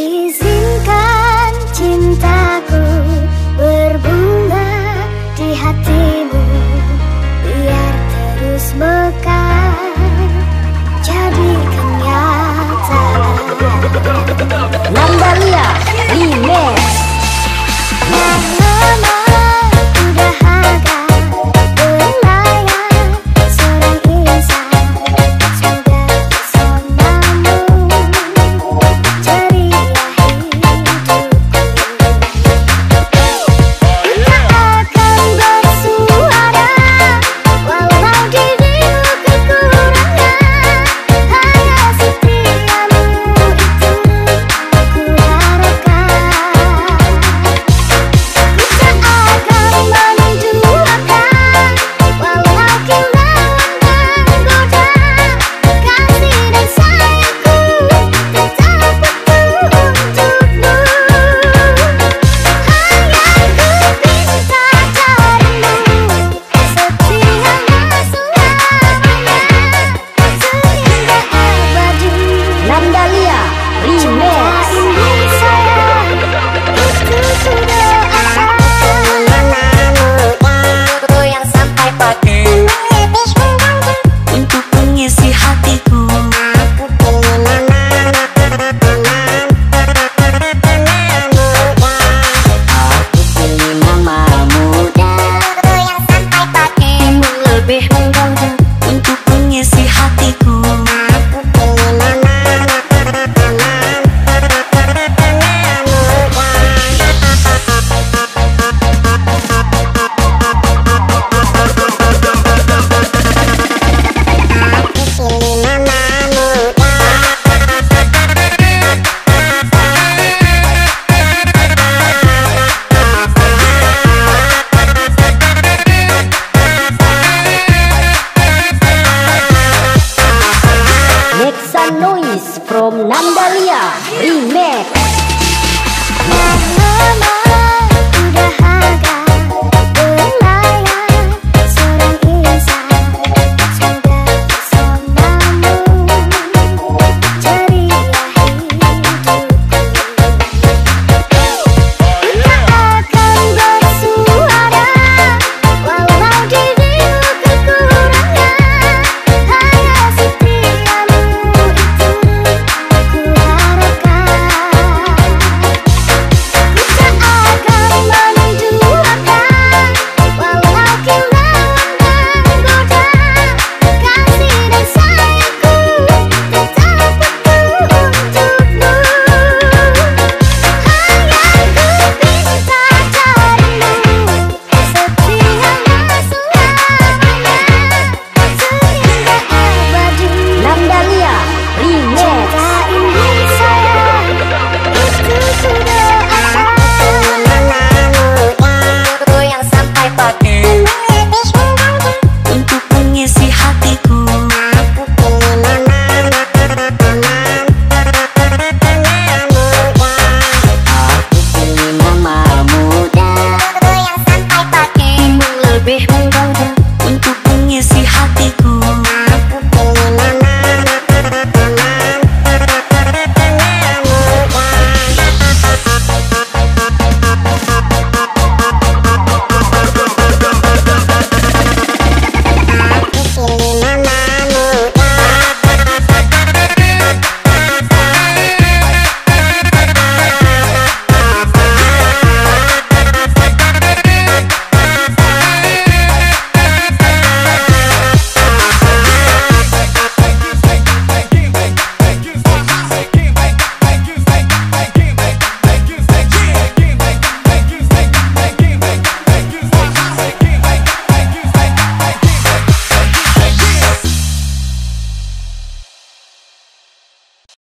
Easy. Nandalia Remix.